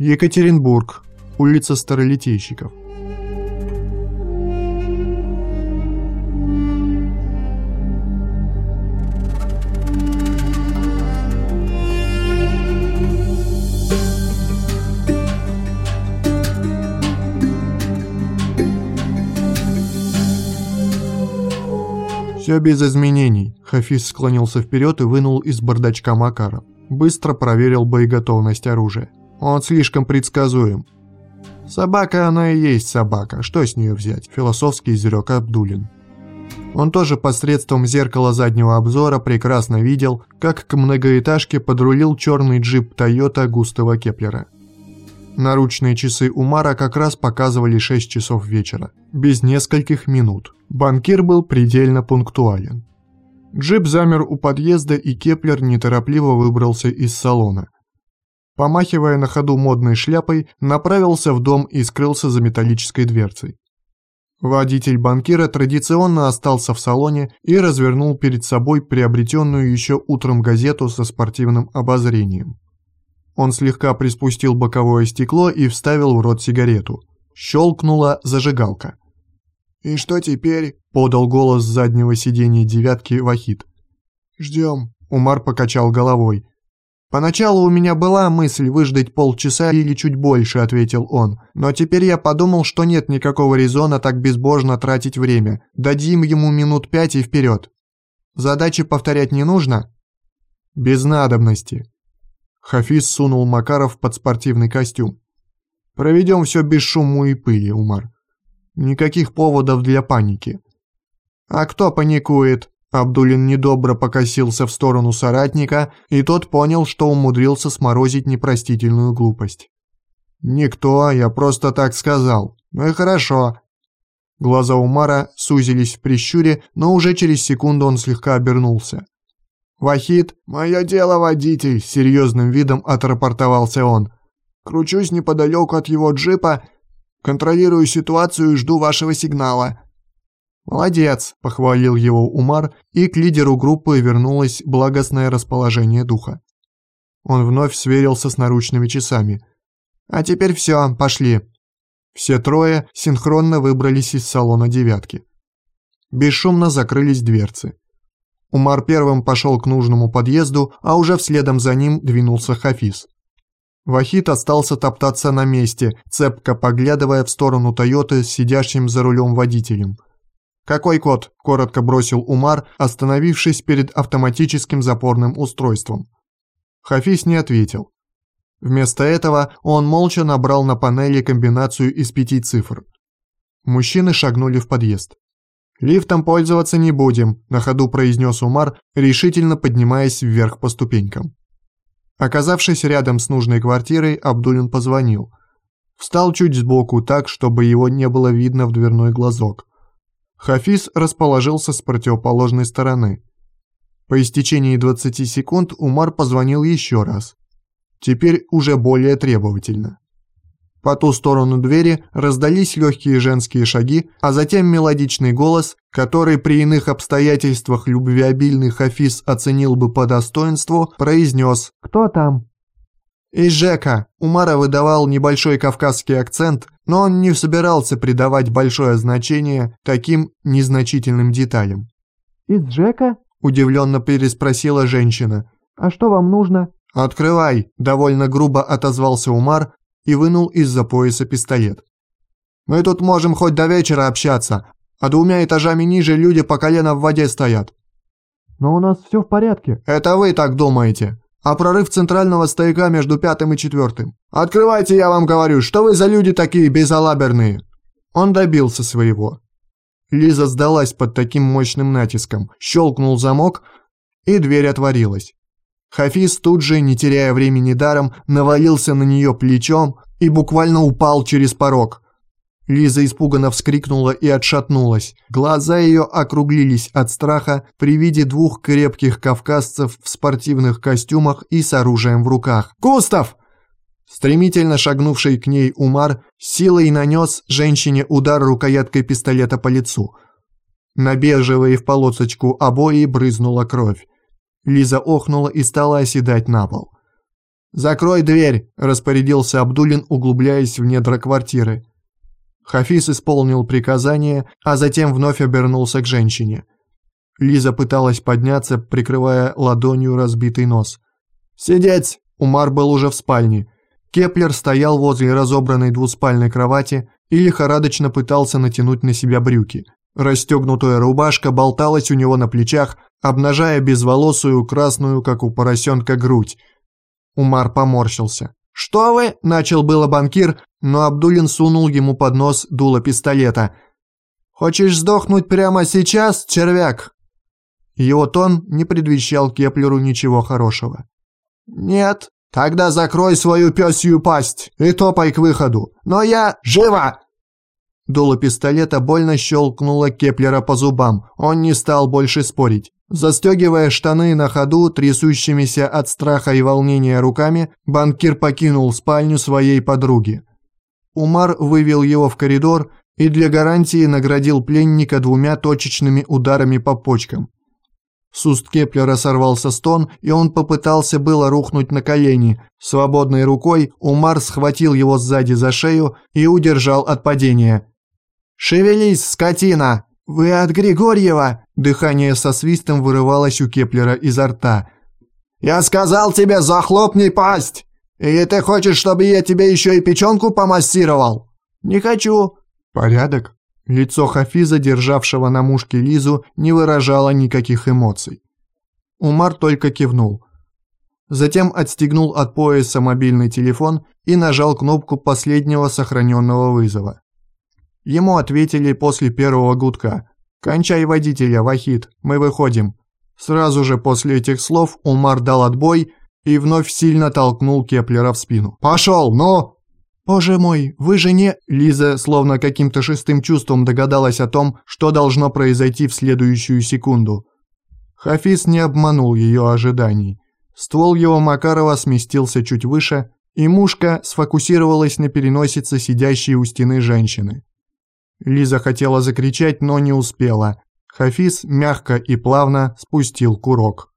Екатеринбург. Улица Старолитейщиков. «Все без изменений», – Хафиз склонился вперед и вынул из бардачка Макаров. Быстро проверил боеготовность оружия. Он слишком предсказуем. «Собака она и есть собака, что с нее взять?» – философский изрек Абдулин. Он тоже посредством зеркала заднего обзора прекрасно видел, как к многоэтажке подрулил черный джип Тойота Густава Кеплера. Наручные часы Умара как раз показывали 6 часов вечера, без нескольких минут. Банкир был предельно пунктуален. Джип замер у подъезда, и Кеплер неторопливо выбрался из салона. Помахивая на ходу модной шляпой, направился в дом и скрылся за металлической дверцей. Водитель банкира традиционно остался в салоне и развернул перед собой приобретенную еще утром газету со спортивным обозрением. Он слегка приспустил боковое стекло и вставил в рот сигарету. Щелкнула зажигалка. «И что теперь?» – подал голос с заднего сиденья девятки Вахид. «Ждем», – Умар покачал головой. «Поначалу у меня была мысль выждать полчаса или чуть больше», – ответил он. «Но теперь я подумал, что нет никакого резона так безбожно тратить время. Дадим ему минут пять и вперед. Задачи повторять не нужно?» «Без надобности». Хафиз сунул Макаров под спортивный костюм. «Проведем все без шума и пыли, Умар. Никаких поводов для паники. А кто паникует? Абдулин недобро покосился в сторону соратника, и тот понял, что умудрился сморозить непростительную глупость. «Никто, я просто так сказал. Ну и хорошо». Глаза Умара сузились в прищуре, но уже через секунду он слегка обернулся. «Вахид, мое дело водитель», — серьезным видом отрапортовался он. «Кручусь неподалеку от его джипа, Контролирую ситуацию и жду вашего сигнала». «Молодец», – похвалил его Умар, и к лидеру группы вернулось благостное расположение духа. Он вновь сверился с наручными часами. «А теперь все, пошли». Все трое синхронно выбрались из салона «девятки». Бесшумно закрылись дверцы. Умар первым пошел к нужному подъезду, а уже вследом за ним двинулся Хафиз. Вахид остался топтаться на месте, цепко поглядывая в сторону Тойоты с сидящим за рулем водителем. «Какой код?» – коротко бросил Умар, остановившись перед автоматическим запорным устройством. Хафиз не ответил. Вместо этого он молча набрал на панели комбинацию из пяти цифр. Мужчины шагнули в подъезд. «Лифтом пользоваться не будем», – на ходу произнес Умар, решительно поднимаясь вверх по ступенькам. Оказавшись рядом с нужной квартирой, Абдулин позвонил. Встал чуть сбоку так, чтобы его не было видно в дверной глазок. Хафиз расположился с противоположной стороны. По истечении 20 секунд Умар позвонил еще раз. Теперь уже более требовательно. По ту сторону двери раздались легкие женские шаги, а затем мелодичный голос, который при иных обстоятельствах любвеобильный Хафиз оценил бы по достоинству, произнес «Кто там?». Из Жека Умара выдавал небольшой кавказский акцент, но он не собирался придавать большое значение таким незначительным деталям. «Из Жека?» – удивленно переспросила женщина. «А что вам нужно?» «Открывай!» – довольно грубо отозвался Умар, и вынул из-за пояса пистолет. «Мы тут можем хоть до вечера общаться, а двумя этажами ниже люди по колено в воде стоят». «Но у нас все в порядке». «Это вы так думаете. А прорыв центрального стояка между пятым и четвертым. Открывайте, я вам говорю, что вы за люди такие безалаберные?» Он добился своего. Лиза сдалась под таким мощным натиском, щелкнул замок, и дверь отворилась. Хафиз тут же, не теряя времени даром, навалился на нее плечом и буквально упал через порог. Лиза испуганно вскрикнула и отшатнулась. Глаза ее округлились от страха при виде двух крепких кавказцев в спортивных костюмах и с оружием в руках. «Густав!» Стремительно шагнувший к ней Умар силой нанес женщине удар рукояткой пистолета по лицу. На бежевые в полосочку обои брызнула кровь. Лиза охнула и стала оседать на пол. «Закрой дверь», – распорядился Абдулин, углубляясь в недра квартиры. Хафиз исполнил приказание, а затем вновь обернулся к женщине. Лиза пыталась подняться, прикрывая ладонью разбитый нос. «Сидеть!» – Умар был уже в спальне. Кеплер стоял возле разобранной двуспальной кровати и лихорадочно пытался натянуть на себя брюки. Расстегнутая рубашка болталась у него на плечах, обнажая безволосую красную, как у поросенка, грудь. Умар поморщился. «Что вы?» – начал было банкир, но Абдулин сунул ему под нос дуло пистолета. «Хочешь сдохнуть прямо сейчас, червяк?» Его тон не предвещал Кеплеру ничего хорошего. «Нет, тогда закрой свою пёсью пасть и топай к выходу. Но я... Живо!» Дуло пистолета больно щелкнуло Кеплера по зубам. Он не стал больше спорить. Застегивая штаны на ходу, трясущимися от страха и волнения руками, банкир покинул спальню своей подруги. Умар вывел его в коридор и для гарантии наградил пленника двумя точечными ударами по почкам. С уст Кеплера сорвался стон, и он попытался было рухнуть на колени. Свободной рукой Умар схватил его сзади за шею и удержал от падения. «Шевелись, скотина!» «Вы от Григорьева!» Дыхание со свистом вырывалось у Кеплера изо рта. «Я сказал тебе, захлопни пасть! Или ты хочешь, чтобы я тебе еще и печенку помассировал?» «Не хочу!» «Порядок?» Лицо Хафиза, державшего на мушке Лизу, не выражало никаких эмоций. Умар только кивнул. Затем отстегнул от пояса мобильный телефон и нажал кнопку последнего сохраненного вызова. Ему ответили после первого гудка. «Кончай водителя, Вахид, мы выходим». Сразу же после этих слов Умар дал отбой и вновь сильно толкнул Кеплера в спину. «Пошел, ну!» «Боже мой, вы же не...» Лиза словно каким-то шестым чувством догадалась о том, что должно произойти в следующую секунду. Хафиз не обманул ее ожиданий. Ствол его Макарова сместился чуть выше, и мушка сфокусировалась на переносице сидящей у стены женщины. Лиза хотела закричать, но не успела. Хафиз мягко и плавно спустил курок.